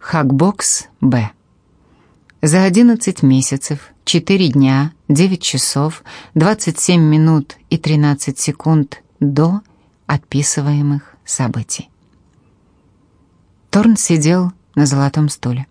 Хакбокс Б. За 11 месяцев, 4 дня, 9 часов, 27 минут и 13 секунд до описываемых событий. Торн сидел на золотом стуле.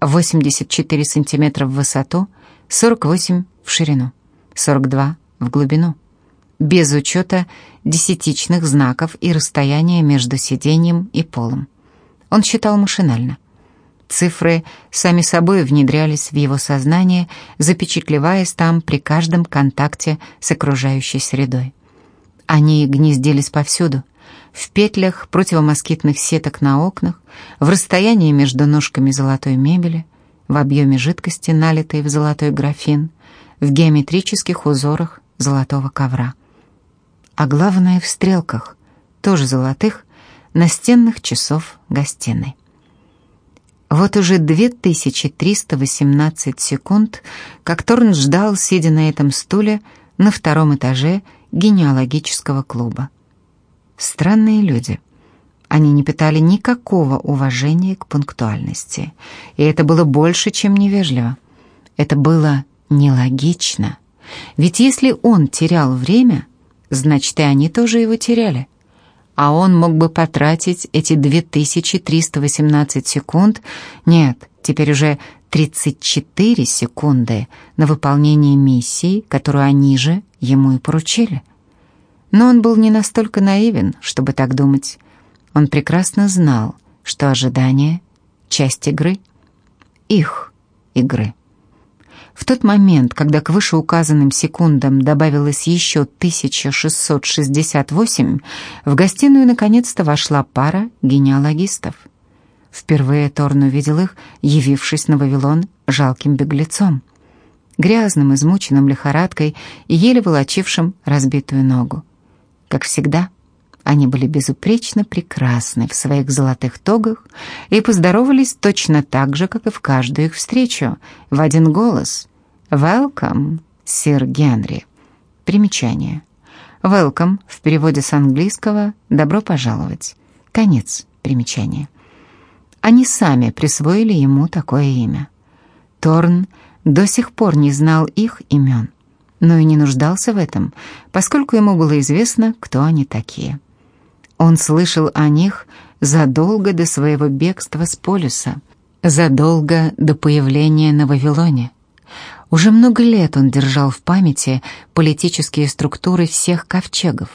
84 сантиметра в высоту, 48 в ширину, 42 в глубину. Без учета десятичных знаков и расстояния между сиденьем и полом. Он считал машинально. Цифры сами собой внедрялись в его сознание, запечатлеваясь там при каждом контакте с окружающей средой. Они гнездились повсюду, в петлях противомоскитных сеток на окнах, в расстоянии между ножками золотой мебели, в объеме жидкости, налитой в золотой графин, в геометрических узорах золотого ковра. А главное — в стрелках, тоже золотых, настенных часов гостиной. Вот уже 2318 секунд, как Торн ждал, сидя на этом стуле на втором этаже генеалогического клуба. Странные люди. Они не питали никакого уважения к пунктуальности. И это было больше, чем невежливо. Это было нелогично. Ведь если он терял время, значит, и они тоже его теряли. А он мог бы потратить эти 2318 секунд, нет, теперь уже 34 секунды на выполнение миссии, которую они же ему и поручили. Но он был не настолько наивен, чтобы так думать. Он прекрасно знал, что ожидание — часть игры. Их игры. В тот момент, когда к вышеуказанным секундам добавилось еще 1668, в гостиную наконец-то вошла пара генеалогистов. Впервые Торн увидел их, явившись на Вавилон жалким беглецом, грязным, измученным лихорадкой и еле волочившим разбитую ногу. Как всегда, они были безупречно прекрасны в своих золотых тогах и поздоровались точно так же, как и в каждую их встречу, в один голос. «Welcome, сир Генри». Примечание. «Welcome» в переводе с английского «добро пожаловать». Конец примечания. Они сами присвоили ему такое имя. Торн до сих пор не знал их имен но и не нуждался в этом, поскольку ему было известно, кто они такие. Он слышал о них задолго до своего бегства с полюса, задолго до появления на Вавилоне. Уже много лет он держал в памяти политические структуры всех ковчегов,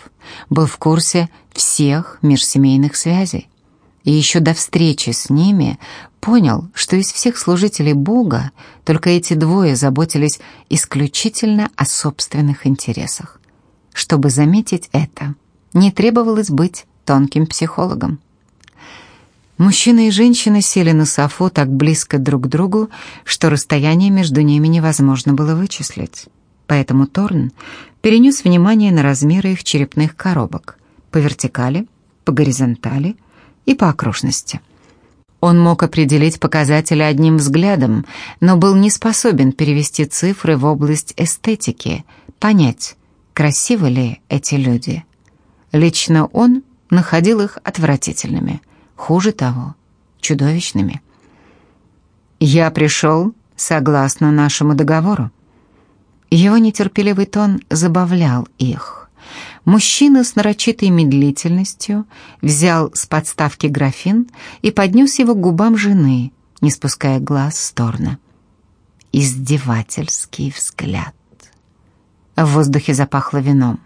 был в курсе всех межсемейных связей и еще до встречи с ними понял, что из всех служителей Бога только эти двое заботились исключительно о собственных интересах. Чтобы заметить это, не требовалось быть тонким психологом. Мужчина и женщина сели на софу так близко друг к другу, что расстояние между ними невозможно было вычислить. Поэтому Торн перенес внимание на размеры их черепных коробок по вертикали, по горизонтали и по окружности. Он мог определить показатели одним взглядом, но был не способен перевести цифры в область эстетики, понять, красивы ли эти люди. Лично он находил их отвратительными, хуже того, чудовищными. «Я пришел согласно нашему договору». Его нетерпеливый тон забавлял их. Мужчина с нарочитой медлительностью взял с подставки графин и поднес его к губам жены, не спуская глаз с Торна. Издевательский взгляд. В воздухе запахло вином.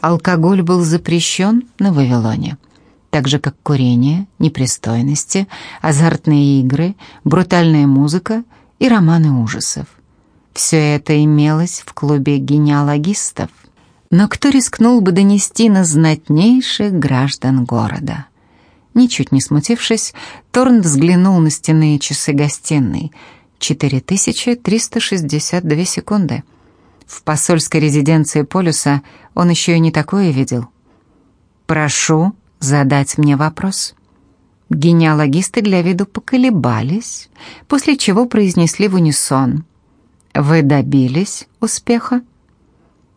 Алкоголь был запрещен на Вавилоне, так же, как курение, непристойности, азартные игры, брутальная музыка и романы ужасов. Все это имелось в клубе генеалогистов, но кто рискнул бы донести на знатнейших граждан города? Ничуть не смутившись, Торн взглянул на стенные часы гостиной. 4362 секунды. В посольской резиденции Полюса он еще и не такое видел. «Прошу задать мне вопрос». Генеалогисты для виду поколебались, после чего произнесли в унисон. «Вы добились успеха?»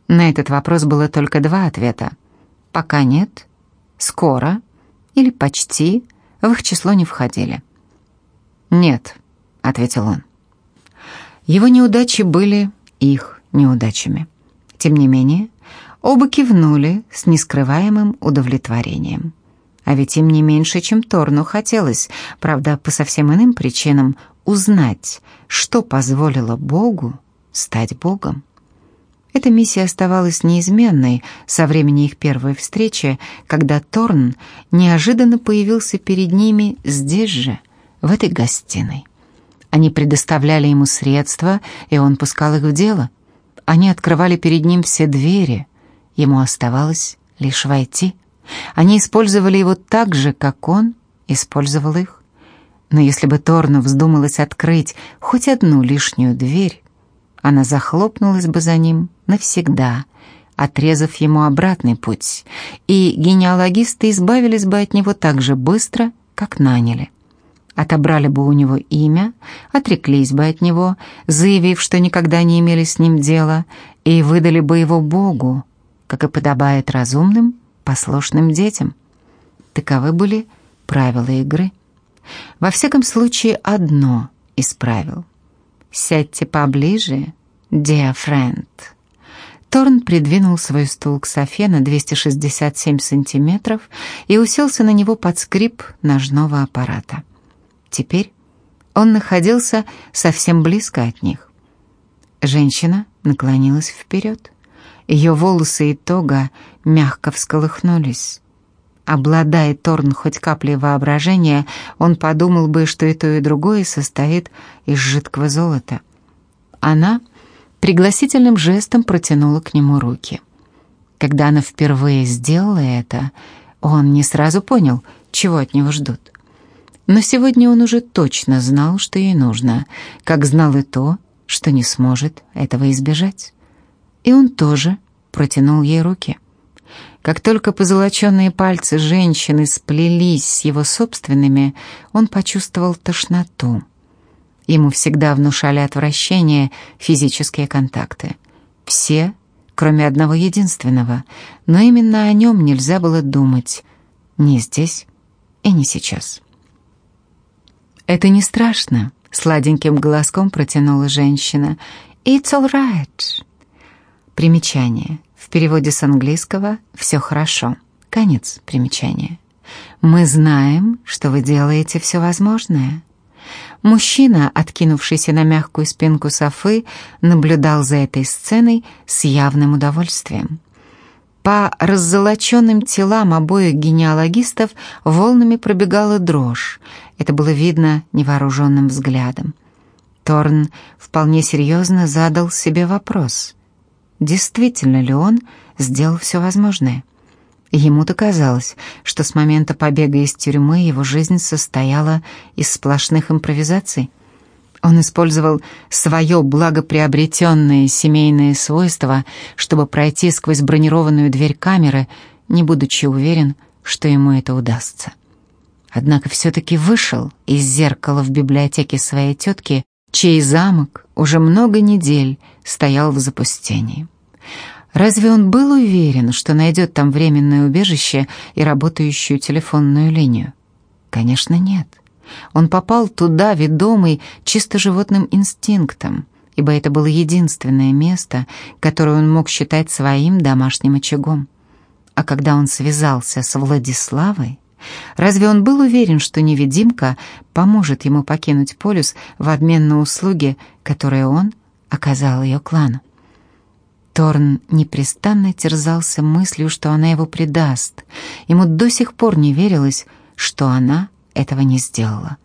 На этот вопрос было только два ответа. Пока нет, скоро или почти в их число не входили. «Нет», — ответил он. Его неудачи были их неудачами. Тем не менее, оба кивнули с нескрываемым удовлетворением. А ведь им не меньше, чем Торну хотелось, правда, по совсем иным причинам, узнать, что позволило Богу стать Богом. Эта миссия оставалась неизменной со времени их первой встречи, когда Торн неожиданно появился перед ними здесь же, в этой гостиной. Они предоставляли ему средства, и он пускал их в дело. Они открывали перед ним все двери. Ему оставалось лишь войти. Они использовали его так же, как он использовал их. Но если бы Торну вздумалось открыть хоть одну лишнюю дверь, она захлопнулась бы за ним навсегда, отрезав ему обратный путь, и генеалогисты избавились бы от него так же быстро, как наняли отобрали бы у него имя, отреклись бы от него, заявив, что никогда не имели с ним дела, и выдали бы его Богу, как и подобает разумным, послушным детям. Таковы были правила игры. Во всяком случае, одно из правил. «Сядьте поближе, dear friend». Торн придвинул свой стул к Софе на 267 сантиметров и уселся на него под скрип ножного аппарата. Теперь он находился совсем близко от них. Женщина наклонилась вперед. Ее волосы и тога мягко всколыхнулись. Обладая Торн хоть каплей воображения, он подумал бы, что и то, и другое состоит из жидкого золота. Она пригласительным жестом протянула к нему руки. Когда она впервые сделала это, он не сразу понял, чего от него ждут. Но сегодня он уже точно знал, что ей нужно, как знал и то, что не сможет этого избежать. И он тоже протянул ей руки. Как только позолоченные пальцы женщины сплелись с его собственными, он почувствовал тошноту. Ему всегда внушали отвращение физические контакты. Все, кроме одного единственного, но именно о нем нельзя было думать. Ни здесь и не сейчас. «Это не страшно», — сладеньким голоском протянула женщина. «It's all right». Примечание. В переводе с английского «все хорошо». Конец примечания. «Мы знаем, что вы делаете все возможное». Мужчина, откинувшийся на мягкую спинку Софы, наблюдал за этой сценой с явным удовольствием. По раззолоченным телам обоих генеалогистов волнами пробегала дрожь. Это было видно невооруженным взглядом. Торн вполне серьезно задал себе вопрос. Действительно ли он сделал все возможное? Ему-то казалось, что с момента побега из тюрьмы его жизнь состояла из сплошных импровизаций. Он использовал свое благоприобретенное семейное свойство, чтобы пройти сквозь бронированную дверь камеры, не будучи уверен, что ему это удастся. Однако все-таки вышел из зеркала в библиотеке своей тетки, чей замок уже много недель стоял в запустении. Разве он был уверен, что найдет там временное убежище и работающую телефонную линию? Конечно, нет. Он попал туда, ведомый чисто животным инстинктом, ибо это было единственное место, которое он мог считать своим домашним очагом. А когда он связался с Владиславой, разве он был уверен, что невидимка поможет ему покинуть полюс в обмен на услуги, которые он оказал ее клану? Торн непрестанно терзался мыслью, что она его предаст. Ему до сих пор не верилось, что она этого не сделала.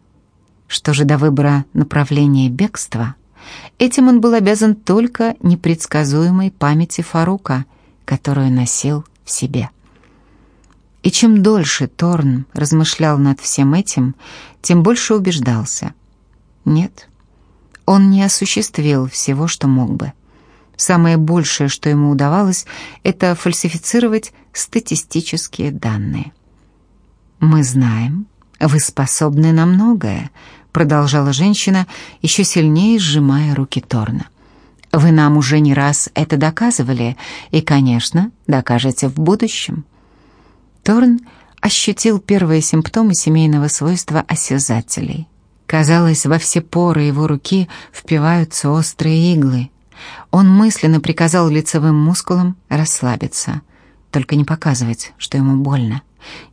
Что же до выбора направления бегства, этим он был обязан только непредсказуемой памяти Фарука, которую носил в себе. И чем дольше Торн размышлял над всем этим, тем больше убеждался. Нет, он не осуществил всего, что мог бы. Самое большее, что ему удавалось, это фальсифицировать статистические данные. Мы знаем, «Вы способны на многое», — продолжала женщина, еще сильнее сжимая руки Торна. «Вы нам уже не раз это доказывали, и, конечно, докажете в будущем». Торн ощутил первые симптомы семейного свойства осязателей. Казалось, во все поры его руки впиваются острые иглы. Он мысленно приказал лицевым мускулам расслабиться, только не показывать, что ему больно,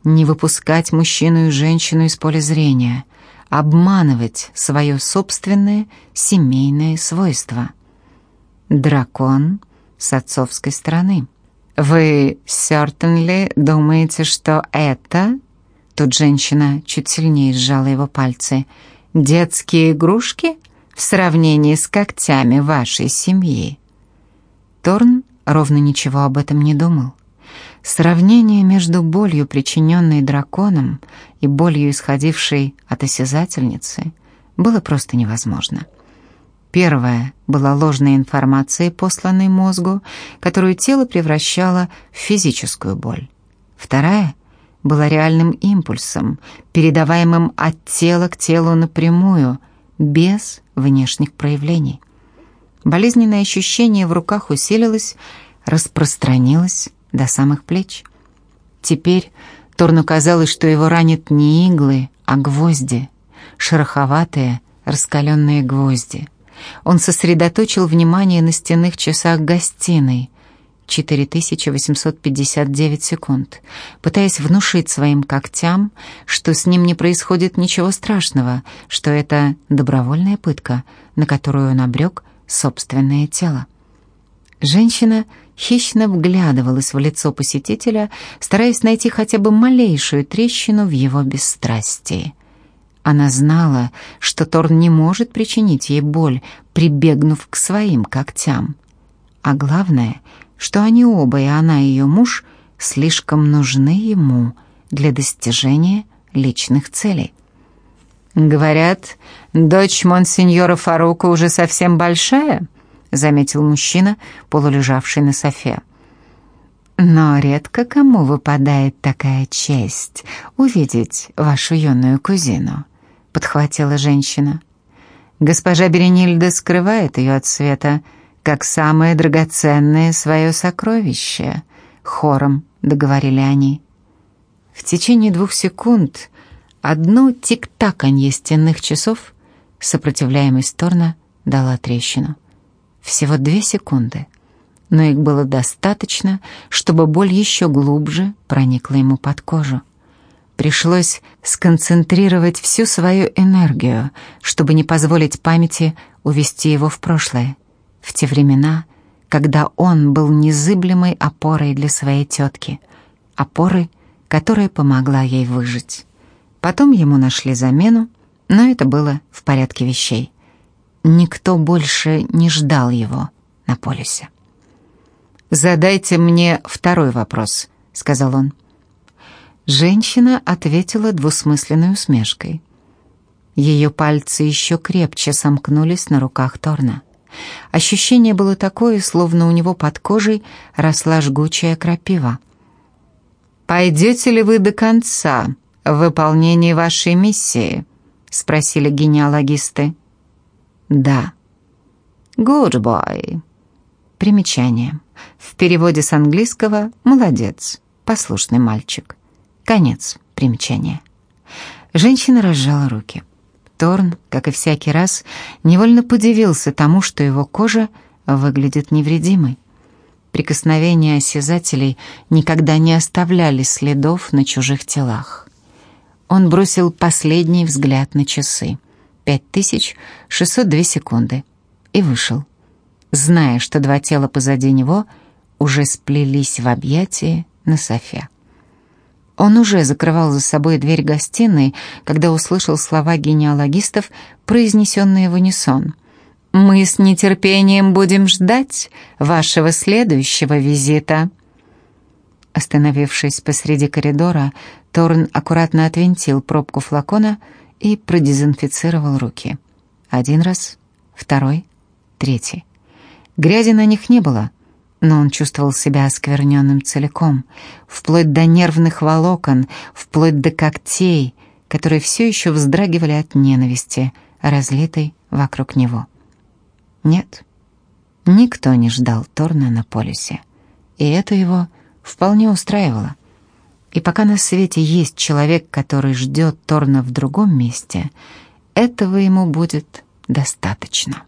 не выпускать мужчину и женщину из поля зрения, обманывать свое собственное семейное свойство. Дракон с отцовской стороны. «Вы, certainly, думаете, что это...» Тут женщина чуть сильнее сжала его пальцы. «Детские игрушки в сравнении с когтями вашей семьи?» Торн ровно ничего об этом не думал. Сравнение между болью, причиненной драконом, и болью, исходившей от осязательницы, было просто невозможно. Первая была ложной информацией, посланной мозгу, которую тело превращало в физическую боль. Вторая была реальным импульсом, передаваемым от тела к телу напрямую, без внешних проявлений. Болезненное ощущение в руках усилилось, распространилось до самых плеч. Теперь Торну казалось, что его ранят не иглы, а гвозди, шероховатые, раскаленные гвозди. Он сосредоточил внимание на стенных часах гостиной. 4859 секунд, пытаясь внушить своим когтям, что с ним не происходит ничего страшного, что это добровольная пытка, на которую он обрек собственное тело. Женщина хищно вглядывалась в лицо посетителя, стараясь найти хотя бы малейшую трещину в его бесстрастии. Она знала, что Торн не может причинить ей боль, прибегнув к своим когтям. А главное, что они оба, и она, и ее муж, слишком нужны ему для достижения личных целей. «Говорят, дочь монсеньора Фарука уже совсем большая», — заметил мужчина, полулежавший на софе. «Но редко кому выпадает такая честь увидеть вашу юную кузину», — подхватила женщина. Госпожа Беренильда скрывает ее от света, как самое драгоценное свое сокровище. Хором договорили они. В течение двух секунд одно тик-таканье стенных часов сопротивляемость Торна дала трещину. Всего две секунды, но их было достаточно, чтобы боль еще глубже проникла ему под кожу. Пришлось сконцентрировать всю свою энергию, чтобы не позволить памяти увести его в прошлое, в те времена, когда он был незыблемой опорой для своей тетки, опорой, которая помогла ей выжить. Потом ему нашли замену, но это было в порядке вещей. Никто больше не ждал его на полюсе. «Задайте мне второй вопрос», — сказал он. Женщина ответила двусмысленной усмешкой. Ее пальцы еще крепче сомкнулись на руках Торна. Ощущение было такое, словно у него под кожей росла жгучая крапива. «Пойдете ли вы до конца в выполнении вашей миссии?» — спросили генеалогисты. «Да». «Good boy». Примечание. В переводе с английского «молодец», «послушный мальчик». Конец примечания. Женщина разжала руки. Торн, как и всякий раз, невольно подивился тому, что его кожа выглядит невредимой. Прикосновения осязателей никогда не оставляли следов на чужих телах. Он бросил последний взгляд на часы. 5602 секунды. И вышел, зная, что два тела позади него уже сплелись в объятии на софе. Он уже закрывал за собой дверь гостиной, когда услышал слова генеалогистов, произнесенные в унисон. «Мы с нетерпением будем ждать вашего следующего визита». Остановившись посреди коридора, Торн аккуратно отвинтил пробку флакона и продезинфицировал руки. Один раз, второй, третий. Грязи на них не было — но он чувствовал себя оскверненным целиком, вплоть до нервных волокон, вплоть до когтей, которые все еще вздрагивали от ненависти, разлитой вокруг него. Нет, никто не ждал Торна на полюсе, и это его вполне устраивало. И пока на свете есть человек, который ждет Торна в другом месте, этого ему будет достаточно.